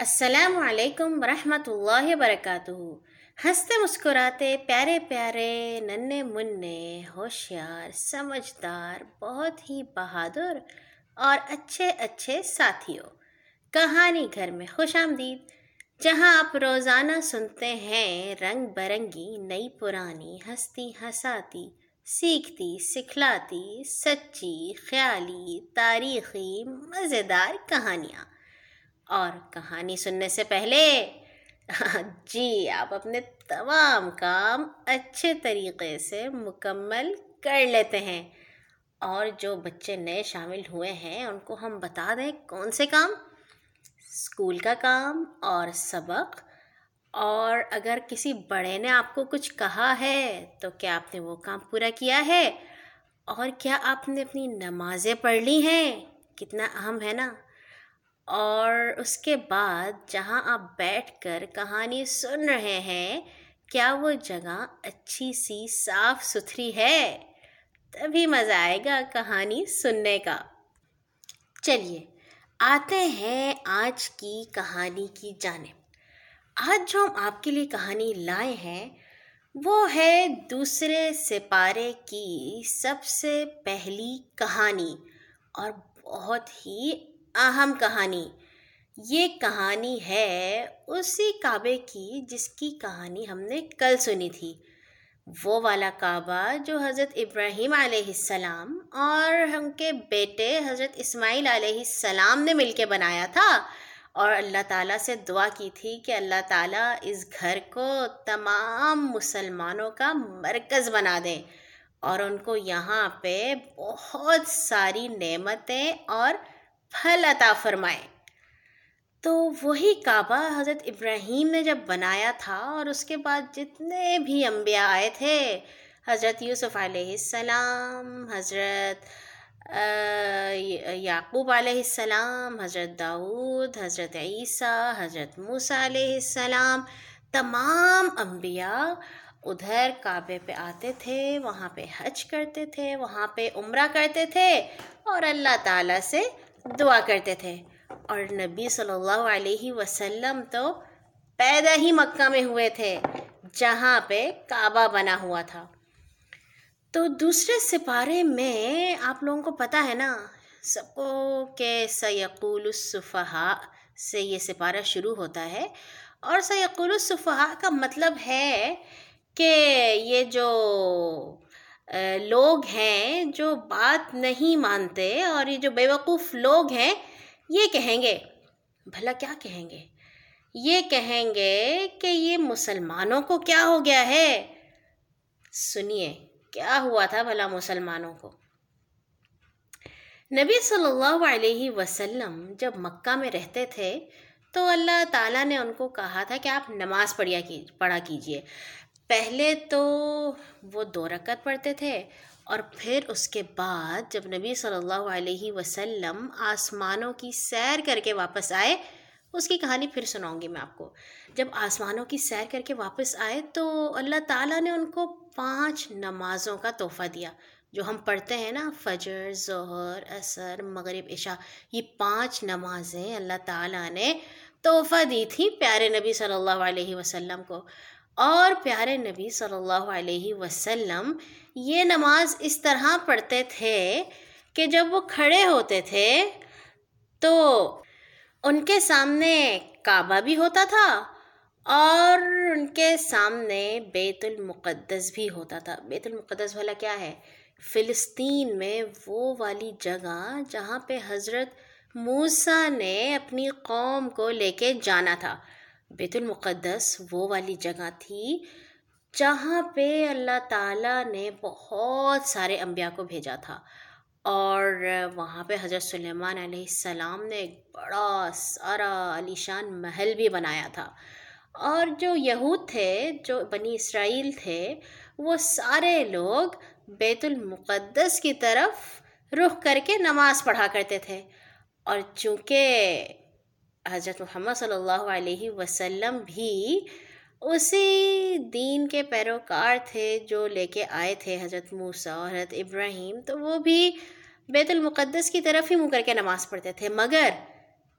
السلام علیکم ورحمۃ اللہ وبرکاتہ۔ ہنستے مسکراتے پیارے پیارے ننے منے ہوشیار، سمجھدار، بہت ہی بہادر اور اچھے اچھے ساتھیوں۔ کہانی گھر میں خوش آمدید، جہاں آپ روزانہ سنتے ہیں رنگ برنگی، نئی پرانی ہستی ہساتی سیکھتی سکھلاتی، سچی، خیالی، تاریخی، مزیدار کہانیاں۔ اور کہانی سننے سے پہلے جی آپ اپنے تمام کام اچھے طریقے سے مکمل کر لیتے ہیں۔ اور جو بچے نئے شامل ہوئے ہیں، ان کو ہم بتا دیں کون سے کام؟ اسکول کا کام اور سبق۔ اور اگر کسی بڑے نے آپ کو کچھ کہا ہے، تو کیا آپ نے وہ کام پورا کیا ہے؟ اور کیا آپ نے اپنی نمازیں پڑھ لی ہیں؟ کتنا اہم ہے نا۔ اور اس کے بعد جہاں آپ بیٹھ کر کہانی سن رہے ہیں، کیا وہ جگہ اچھی سی صاف ستھری ہے؟ تبھی مزہ آئے گا کہانی سننے کا۔ چلیے، آتے ہیں آج کی کہانی کی جانب۔ آج جو ہم آپ کے لیے کہانی لائے ہیں، وہ ہے دوسرے سپارے کی سب سے پہلی کہانی اور بہت ہی اہم کہانی۔ یہ کہانی ہے اسی کعبے کی جس کی کہانی ہم نے کل سنی تھی۔ وہ والا کعبہ جو حضرت ابراہیم علیہ السلام اور ہم کے بیٹے حضرت اسماعیل علیہ السلام نے مل کے بنایا تھا۔ اور اللہ تعالیٰ سے دعا کی تھی کہ اللہ تعالیٰ اس گھر کو تمام مسلمانوں کا مرکز بنا دیں اور ان کو یہاں پہ بہت ساری نعمتیں اور پھل عطا فرمائے۔ تو وہی کعبہ حضرت ابراہیم نے جب بنایا تھا اور اس کے بعد جتنے بھی انبیاء آئے تھے، حضرت یوسف علیہ السلام، حضرت یعقوب علیہ السلام، حضرت داود حضرت عیسیٰ، حضرت موسیٰ علیہ السلام، تمام انبیاء ادھر کعبے پہ آتے تھے، وہاں پہ حج کرتے تھے، وہاں پہ عمرہ کرتے تھے اور اللہ تعالیٰ سے دعا کرتے تھے۔ اور نبی صلی اللہ علیہ وسلم تو پیدا ہی مکہ میں ہوئے تھے، جہاں پہ کعبہ بنا ہوا تھا۔ تو دوسرے سپارے میں آپ لوگوں کو پتہ ہے نا، سب کو کہ سیقول الصفحاء سے یہ سپارہ شروع ہوتا ہے۔ اور سیقول الصفحاء کا مطلب ہے کہ یہ جو لوگ ہیں جو بات نہیں مانتے اور یہ جو بیوقوف لوگ ہیں، یہ کہیں گے۔ بھلا کیا کہیں گے؟ یہ کہیں گے کہ یہ مسلمانوں کو کیا ہو گیا ہے۔ سنیے، کیا ہوا تھا بھلا مسلمانوں کو؟ نبی صلی اللہ علیہ وسلم جب مکہ میں رہتے تھے تو اللہ تعالیٰ نے ان کو کہا تھا کہ آپ نماز پڑھیا کی، پڑھا کیجیے۔ پہلے تو وہ دو رکعت پڑھتے تھے اور پھر اس کے بعد جب نبی صلی اللہ علیہ وسلم آسمانوں کی سیر کر کے واپس آئے، اس کی کہانی پھر سناؤں گی میں آپ کو۔ جب آسمانوں کی سیر کر کے واپس آئے تو اللہ تعالیٰ نے ان کو پانچ نمازوں کا تحفہ دیا، جو ہم پڑھتے ہیں نا، فجر، ظہر، عصر، مغرب، عشاء، یہ پانچ نمازیں اللہ تعالیٰ نے تحفہ دی تھی پیارے نبی صلی اللہ علیہ وسلم کو۔ اور پیارے نبی صلی اللہ علیہ وسلم یہ نماز اس طرح پڑھتے تھے کہ جب وہ کھڑے ہوتے تھے تو ان کے سامنے کعبہ بھی ہوتا تھا اور ان کے سامنے بیت المقدس بھی ہوتا تھا۔ بیت المقدس والا کیا ہے؟ فلسطین میں وہ والی جگہ جہاں پہ حضرت موسیٰ نے اپنی قوم کو لے کے جانا تھا۔ بیت المقدس، وہ والی جگہ تھی جہاں پہ اللہ تعالیٰ نے بہت سارے انبیاء کو بھیجا تھا۔ اور وہاں پہ حضرت سلیمان علیہ السلام نے ایک بڑا سارا علیشان محل بھی بنایا تھا۔ اور جو یہود تھے، جو بنی اسرائیل تھے، وہ سارے لوگ بیت المقدس کی طرف رخ کر کے نماز پڑھا کرتے تھے۔ اور چونکہ حضرت محمد صلی اللہ علیہ وسلم بھی اسی دین کے پیروکار تھے جو لے کے آئے تھے حضرت موسیٰ اور حضرت ابراہیم، تو وہ بھی بیت المقدس کی طرف ہی منہ کر کے نماز پڑھتے تھے۔ مگر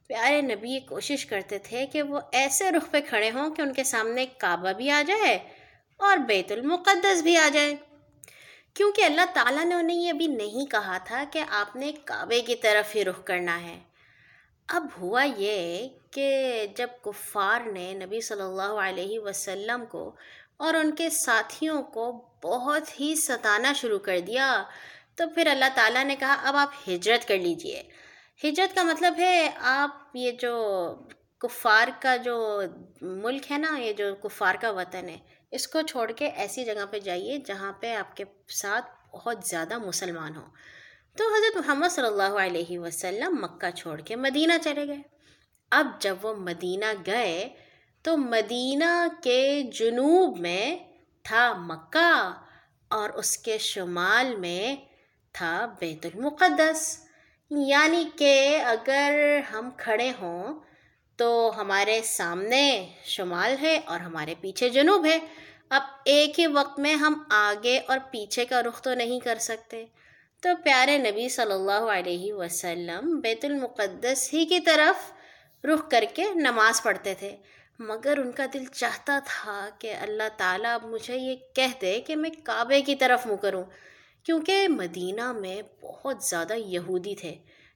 پیارے نبی کوشش کرتے تھے کہ وہ ایسے رخ پہ کھڑے ہوں کہ ان کے سامنے کعبہ بھی آ جائے اور بیت المقدس بھی آ جائے۔ کیونکہ اللہ تعالیٰ نے انہیں یہ بھی نہیں کہا تھا کہ آپ نے کعبے کی طرف ہی رخ کرنا ہے۔ اب ہوا یہ کہ جب کفار نے نبی صلی اللہ علیہ وسلم کو اور ان کے ساتھیوں کو بہت ہی ستانا شروع کر دیا، تو پھر اللہ تعالیٰ نے کہا، اب آپ ہجرت کر لیجیے۔ ہجرت کا مطلب ہے، آپ یہ جو کفار کا جو ملک ہے نا، یہ جو کفار کا وطن ہے، اس کو چھوڑ کے ایسی جگہ پہ جائیے جہاں پہ آپ کے ساتھ بہت زیادہ مسلمان ہوں۔ تو حضرت محمد صلی اللہ علیہ وسلم مکہ چھوڑ کے مدینہ چلے گئے۔ اب جب وہ مدینہ گئے تو مدینہ کے جنوب میں تھا مکہ اور اس کے شمال میں تھا بیت المقدس۔ یعنی کہ اگر ہم کھڑے ہوں تو ہمارے سامنے شمال ہے اور ہمارے پیچھے جنوب ہے۔ اب ایک ہی وقت میں ہم آگے اور پیچھے کا رخ تو نہیں کر سکتے۔ تو پیارے نبی صلی اللہ علیہ وسلم بیت المقدس ہی کی طرف رخ کر کے نماز پڑھتے تھے۔ مگر ان کا دل چاہتا تھا کہ اللہ تعالیٰ اب مجھے یہ کہہ دے کہ میں کعبے کی طرف منہ کروں، کیونکہ مدینہ میں بہت زیادہ یہودی تھے۔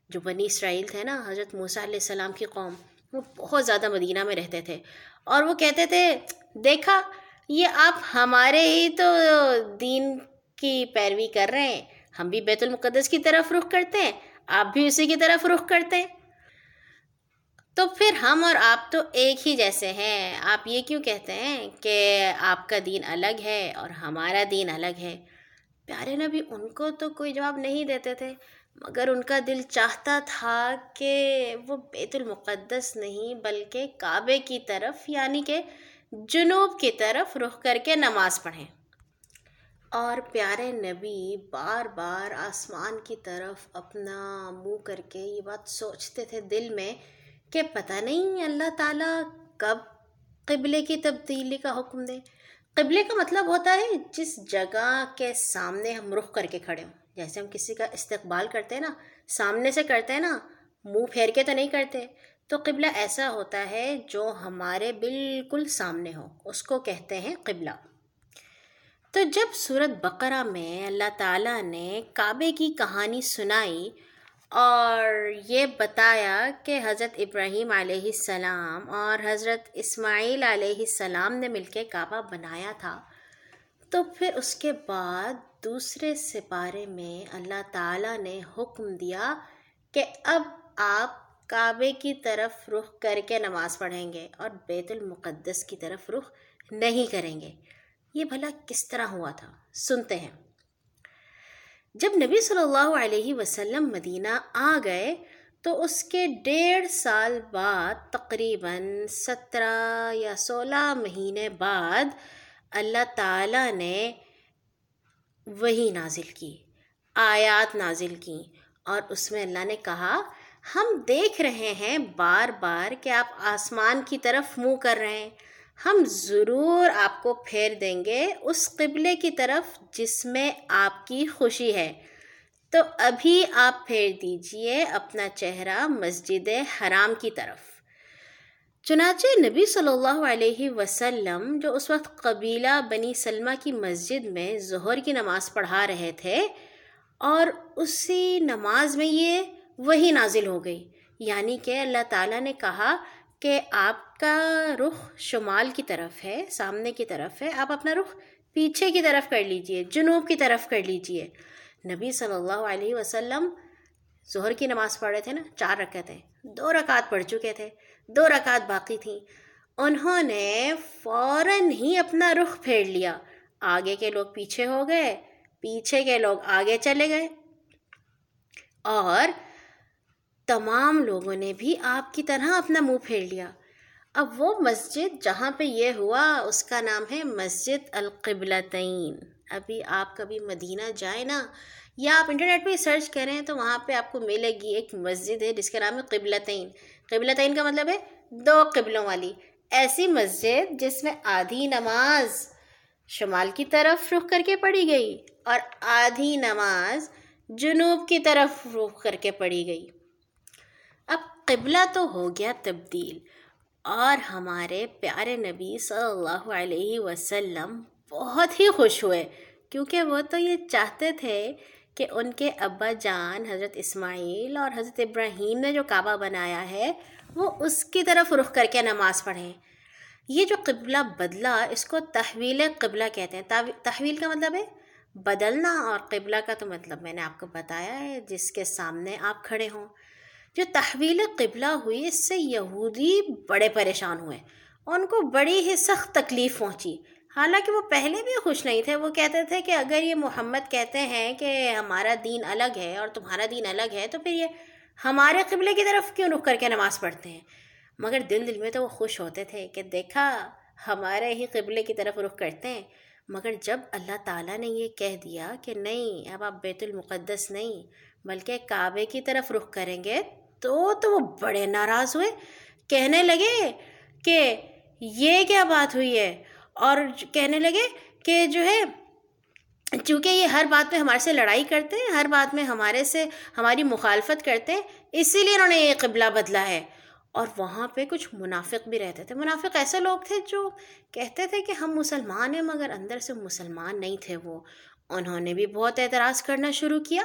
جو بنی اسرائیل تھے نا، حضرت موسیٰ علیہ السلام کی قوم، وہ بہت زیادہ مدینہ میں رہتے تھے۔ اور وہ کہتے تھے، دیکھا، یہ آپ ہمارے ہی تو دین کی پیروی کر رہے ہیں۔ ہم بھی بیت المقدس کی طرف رخ کرتے ہیں، آپ بھی اسی کی طرف رخ کرتے ہیں۔ تو پھر ہم اور آپ تو ایک ہی جیسے ہیں۔ آپ یہ کیوں کہتے ہیں کہ آپ کا دین الگ ہے اور ہمارا دین الگ ہے؟ پیارے نبی، ان کو تو کوئی جواب نہیں دیتے تھے، مگر ان کا دل چاہتا تھا کہ وہ بیت المقدس نہیں، بلکہ کعبے کی طرف یعنی کہ جنوب کی طرف رخ کر کے نماز پڑھیں۔ اور پیارے نبی بار بار آسمان کی طرف اپنا منہ کر کے یہ بات سوچتے تھے دل میں کہ پتہ نہیں اللہ تعالیٰ کب قبلے کی تبدیلی کا حکم دے۔ قبلے کا مطلب ہوتا ہے جس جگہ کے سامنے ہم رخ کر کے کھڑے ہوں۔ جیسے ہم کسی کا استقبال کرتے ہیں نا، سامنے سے کرتے ہیں نا، منہ پھیر کے تو نہیں کرتے۔ تو قبلہ ایسا ہوتا ہے جو ہمارے بالکل سامنے ہو، اس کو کہتے ہیں قبلہ۔ تو جب صورت بقرہ میں اللہ تعالیٰ نے کعبے کی کہانی سنائی اور یہ بتایا کہ حضرت ابراہیم علیہ السلام اور حضرت اسماعیل علیہ السلام نے مل کے کعبہ بنایا تھا، تو پھر اس کے بعد دوسرے سپارے میں اللہ تعالیٰ نے حکم دیا کہ اب آپ کعبے کی طرف رخ کر کے نماز پڑھیں گے اور بیت المقدس کی طرف رخ نہیں کریں گے۔ یہ بھلا کس طرح ہوا تھا؟ سنتے ہیں۔ جب نبی صلی اللہ علیہ وسلم مدینہ آ گئے تو اس کے ڈیڑھ سال بعد تقریباً سترہ یا سولہ مہینے بعد اللہ تعالیٰ نے وہی نازل کی، آیات نازل کی اور اس میں اللہ نے کہا، ہم دیکھ رہے ہیں بار بار کہ آپ آسمان کی طرف منہ کر رہے ہیں۔ ہم ضرور آپ کو پھیر دیں گے اس قبلے کی طرف جس میں آپ کی خوشی ہے۔ تو ابھی آپ پھیر دیجیے اپنا چہرہ مسجد حرام کی طرف۔ چنانچہ نبی صلی اللہ علیہ وسلم جو اس وقت قبیلہ بنی سلمہ کی مسجد میں ظہر کی نماز پڑھا رہے تھے اور اسی نماز میں یہ وہی نازل ہو گئی۔ یعنی کہ اللہ تعالیٰ نے کہا کہ آپ کا رخ شمال کی طرف ہے، سامنے کی طرف ہے، آپ اپنا رخ پیچھے کی طرف کر لیجیے، جنوب کی طرف کر لیجیے۔ نبی صلی اللہ علیہ وسلم ظہر کی نماز پڑھ رہے تھے نا، چار رکعتیں دو رکعت پڑھ چکے تھے، دو رکعت باقی تھیں۔ انہوں نے فوراً ہی اپنا رخ پھیر لیا۔ آگے کے لوگ پیچھے ہو گئے، پیچھے کے لوگ آگے چلے گئے۔ اور تمام لوگوں نے بھی آپ کی طرح اپنا منہ پھیر لیا۔ اب وہ مسجد جہاں پہ یہ ہوا، اس کا نام ہے مسجد القبلتین۔ ابھی آپ کبھی مدینہ جائیں نا یا آپ انٹرنیٹ پہ سرچ کریں تو وہاں پہ آپ کو ملے گی ایک مسجد ہے جس کا نام ہے قبلتین۔ قبلتین کا مطلب ہے دو قبلوں والی۔ ایسی مسجد جس میں آدھی نماز شمال کی طرف رخ کر کے پڑھی گئی اور آدھی نماز جنوب کی طرف رخ کر کے پڑھی گئی۔ اب قبلہ تو ہو گیا تبدیل۔ اور ہمارے پیارے نبی صلی اللہ علیہ وسلم بہت ہی خوش ہوئے، کیونکہ وہ تو یہ چاہتے تھے کہ ان کے ابا جان حضرت اسماعیل اور حضرت ابراہیم نے جو کعبہ بنایا ہے، وہ اس کی طرف رخ کر کے نماز پڑھیں۔ یہ جو قبلہ بدلا اس کو تحویل قبلہ کہتے ہیں۔ تحویل کا مطلب ہے بدلنا، اور قبلہ کا تو مطلب میں نے آپ کو بتایا ہے، جس کے سامنے آپ کھڑے ہوں۔ جو تحویل قبلہ ہوئی اس سے یہودی بڑے پریشان ہوئے۔ ان کو بڑی ہی سخت تکلیف پہنچی۔ حالانکہ وہ پہلے بھی خوش نہیں تھے۔ وہ کہتے تھے کہ اگر یہ محمد کہتے ہیں کہ ہمارا دین الگ ہے اور تمہارا دین الگ ہے، تو پھر یہ ہمارے قبلے کی طرف کیوں رخ کر کے نماز پڑھتے ہیں؟ مگر دل دل میں تو وہ خوش ہوتے تھے کہ دیکھا، ہمارے ہی قبلے کی طرف رخ کرتے ہیں۔ مگر جب اللہ تعالیٰ نے یہ کہہ دیا کہ نہیں، اب آپ بیت المقدس نہیں، بلکہ کعبے کی طرف رخ کریں گے تو تو وہ بڑے ناراض ہوئے۔ کہنے لگے کہ یہ کیا بات ہوئی ہے؟ اور کہنے لگے کہ جو ہے، چونکہ یہ ہر بات میں ہمارے سے لڑائی کرتے ہیں، ہر بات میں ہمارے سے ہماری مخالفت کرتے ہیں اسی لیے انہوں نے یہ قبلہ بدلا ہے۔ اور وہاں پہ کچھ منافق بھی رہتے تھے۔ منافق ایسے لوگ تھے جو کہتے تھے کہ ہم مسلمان ہیں مگر اندر سے مسلمان نہیں تھے وہ۔ انہوں نے بھی بہت اعتراض کرنا شروع کیا۔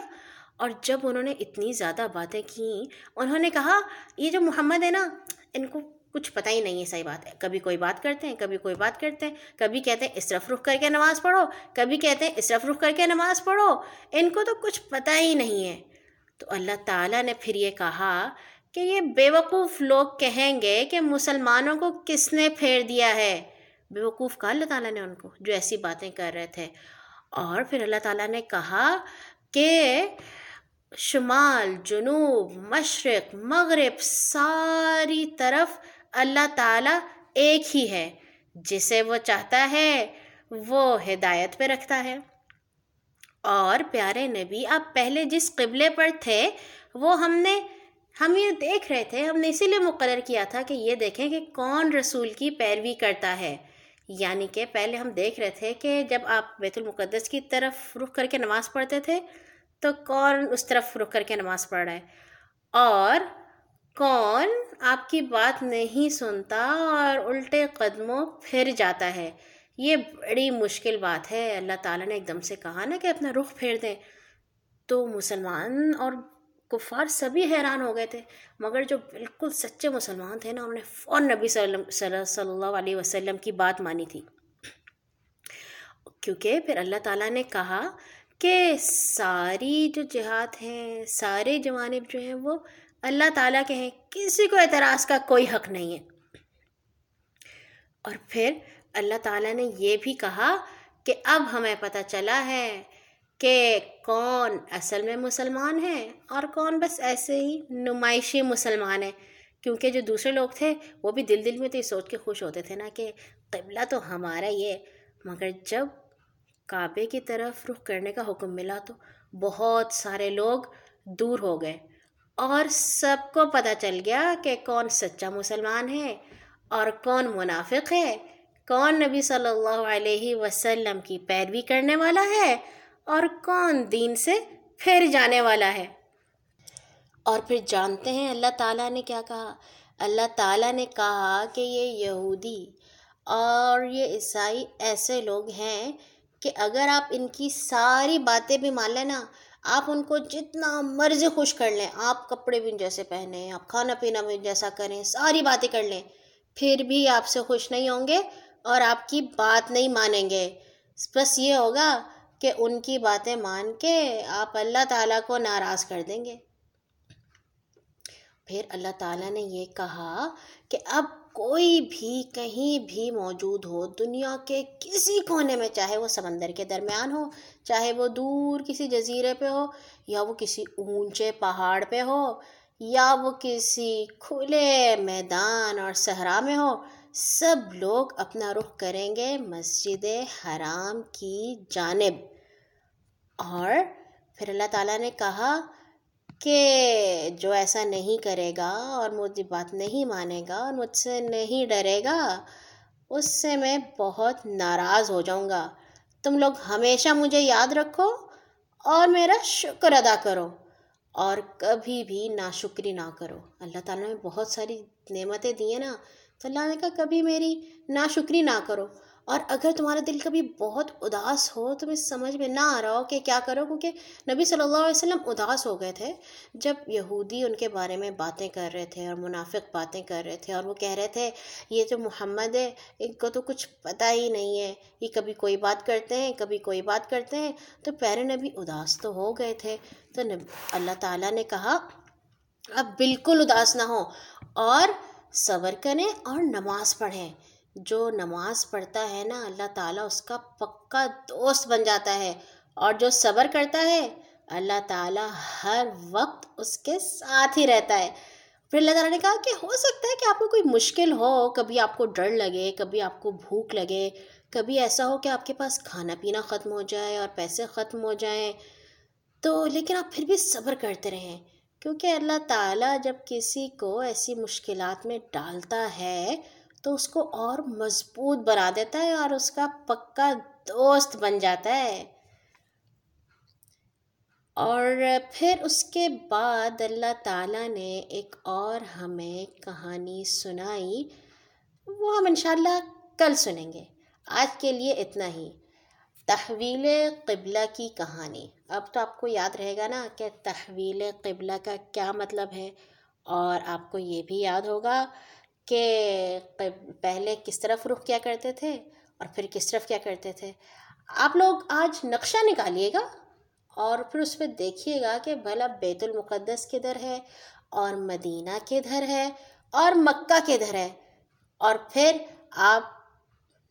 اور جب انہوں نے اتنی زیادہ باتیں کیں انہوں نے کہا، یہ جو محمد ہے نا، ان کو کچھ پتہ ہی نہیں ہے، صحیح بات ہے۔ کبھی کوئی بات کرتے ہیں، کبھی کوئی بات کرتے ہیں۔ کبھی کہتے ہیں اس رخ کر کے نماز پڑھو۔ کبھی کہتے ہیں اس رخ کر کے نماز پڑھو۔ ان کو تو کچھ پتہ ہی نہیں ہے۔ تو اللہ تعالیٰ نے پھر یہ کہا کہ یہ بیوقوف لوگ کہیں گے کہ مسلمانوں کو کس نے پھیر دیا ہے۔ بیوقوف کہا اللہ تعالیٰ نے ان کو، جو ایسی باتیں کر رہے تھے۔ اور پھر اللہ تعالیٰ نے کہا کہ شمال، جنوب، مشرق، مغرب، ساری طرف اللہ تعالیٰ ایک ہی ہے۔ جسے وہ چاہتا ہے، وہ ہدایت پہ رکھتا ہے۔ اور پیارے نبی، آپ پہلے جس قبلے پر تھے، وہ ہم نے، ہم یہ دیکھ رہے تھے، ہم نے اسی لیے مقرر کیا تھا کہ یہ دیکھیں کہ کون رسول کی پیروی کرتا ہے۔ یعنی کہ پہلے ہم دیکھ رہے تھے کہ جب آپ بیت المقدس کی طرف رخ کر کے نماز پڑھتے تھے تو کون اس طرف رخ کر کے نماز پڑھ رہا ہے؟ اور کون آپ کی بات نہیں سنتا اور الٹے قدموں پھر جاتا ہے؟ یہ بڑی مشکل بات ہے۔ اللہ تعالیٰ نے ایک دم سے کہا نا کہ اپنا رخ پھیر دیں۔ تو مسلمان اور کفار سبھی حیران ہو گئے تھے۔ مگر جو بالکل سچے مسلمان تھے نا انہوں نے فوراً نبی صلی اللہ علیہ وسلم کی بات مانی تھی۔ کیونکہ پھر اللہ تعالیٰ نے کہا کہ ساری جو جہاد ہیں، سارے جوانب جو ہیں، وہ اللہ تعالیٰ کے ہیں۔ کسی کو اعتراض کا کوئی حق نہیں ہے۔ اور پھر اللہ تعالیٰ نے یہ بھی کہا کہ اب ہمیں پتہ چلا ہے کہ کون اصل میں مسلمان ہیں اور کون بس ایسے ہی نمائشی مسلمان ہیں۔ کیونکہ جو دوسرے لوگ تھے، وہ بھی دل دل میں تو یہ سوچ کے خوش ہوتے تھے نا کہ قبلہ تو ہمارا یہ مگر جب کعبے کی طرف رخ کرنے کا حکم ملا تو بہت سارے لوگ دور ہو گئے اور سب کو پتہ چل گیا کہ کون سچا مسلمان ہے اور کون منافق ہے، کون نبی صلی اللہ علیہ وسلم کی پیروی کرنے والا ہے اور کون دین سے پھر جانے والا ہے۔ اور پھر جانتے ہیں اللہ تعالیٰ نے کیا کہا۔ اللہ تعالیٰ نے کہا کہ یہ یہودی اور یہ عیسائی ایسے لوگ ہیں کہ اگر آپ ان کی ساری باتیں بھی مان لیں نا، آپ ان کو جتنا مرضی خوش کر لیں، آپ کپڑے بھی جیسے پہنیں، آپ کھانا پینا بھی جیسا کریں، ساری باتیں کر لیں، پھر بھی آپ سے خوش نہیں ہوں گے اور آپ کی بات نہیں مانیں گے۔ بس یہ ہوگا کہ ان کی باتیں مان کے آپ اللہ تعالیٰ کو ناراض کر دیں گے۔ پھر اللہ تعالیٰ نے یہ کہا کہ اب کوئی بھی کہیں بھی موجود ہو، دنیا کے کسی کونے میں، چاہے وہ سمندر کے درمیان ہو، چاہے وہ دور کسی جزیرے پہ ہو، یا وہ کسی اونچے پہاڑ پہ ہو، یا وہ کسی کھلے میدان اور صحرا میں ہو، سب لوگ اپنا رخ کریں گے مسجد حرام کی جانب۔ اور پھر اللہ تعالیٰ نے کہا کہ جو ایسا نہیں کرے گا اور مجھے بات نہیں مانے گا اور مجھ سے نہیں ڈرے گا، اس سے میں بہت ناراض ہو جاؤں گا۔ تم لوگ ہمیشہ مجھے یاد رکھو اور میرا شکر ادا کرو اور کبھی بھی ناشکری نہ کرو۔ اللہ تعالیٰ نے بہت ساری نعمتیں دی ہیں نا، تو اللہ نے کہا کبھی میری ناشکری نہ کرو۔ اور اگر تمہارا دل کبھی بہت اداس ہو، تمہیں سمجھ میں نہ آ رہا ہو کہ کیا کرو، کیونکہ نبی صلی اللہ علیہ وسلم اداس ہو گئے تھے۔ جب یہودی ان کے بارے میں باتیں کر رہے تھے اور منافق باتیں کر رہے تھے اور وہ کہہ رہے تھے، یہ جو محمد ہے، ان کو تو کچھ پتہ ہی نہیں ہے۔ یہ کبھی کوئی بات کرتے ہیں، کبھی کوئی بات کرتے ہیں۔ تو پیارے نبی اداس تو ہو گئے تھے۔ تو اللہ تعالیٰ نے کہا، اب بالکل اداس نہ ہو اور صبر کریں اور نماز پڑھیں۔ جو نماز پڑھتا ہے نا، اللہ تعالیٰ اس کا پکا دوست بن جاتا ہے۔ اور جو صبر کرتا ہے، اللہ تعالیٰ ہر وقت اس کے ساتھ ہی رہتا ہے۔ پھر اللہ تعالیٰ نے کہا کہ ہو سکتا ہے کہ آپ کو کوئی مشکل ہو، کبھی آپ کو ڈر لگے، کبھی آپ کو بھوک لگے، کبھی ایسا ہو کہ آپ کے پاس کھانا پینا ختم ہو جائے اور پیسے ختم ہو جائیں۔ تو لیکن آپ پھر بھی صبر کرتے رہیں، کیونکہ اللہ تعالیٰ جب کسی کو ایسی مشکلات میں ڈالتا ہے تو اس کو اور مضبوط بنا دیتا ہے اور اس کا پکا دوست بن جاتا ہے۔ اور پھر اس کے بعد اللہ تعالیٰ نے ایک اور ہمیں کہانی سنائی۔ وہ ہم انشاءاللہ کل سنیں گے۔ آج کے لیے اتنا ہی۔ تحویل قبلہ کی کہانی۔ اب تو آپ کو یاد رہے گا نا کہ تحویل قبلہ کا کیا مطلب ہے۔ اور آپ کو یہ بھی یاد ہوگا۔ کہ پہلے کس طرف رخ کیا کرتے تھے اور پھر کس طرف کیا کرتے تھے۔ آپ لوگ آج نقشہ نکالیے گا اور پھر اس پہ دیکھیے گا کہ بھلا بیت المقدس کدھر ہے اور مدینہ کدھر ہے اور مکہ کدھر ہے۔ اور پھر آپ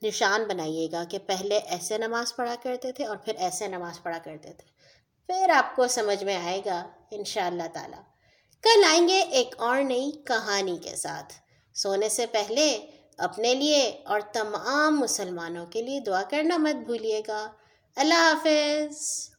نشان بنائیے گا کہ پہلے ایسے نماز پڑھا کرتے تھے اور پھر ایسے نماز پڑھا کرتے تھے۔ پھر آپ کو سمجھ میں آئے گا ان شاء اللہ تعالیٰ۔ کل آئیں گے ایک اور نئی کہانی کے ساتھ۔ سونے سے پہلے اپنے لیے اور تمام مسلمانوں کے لیے دعا کرنا مت بھولیے گا۔ اللہ حافظ۔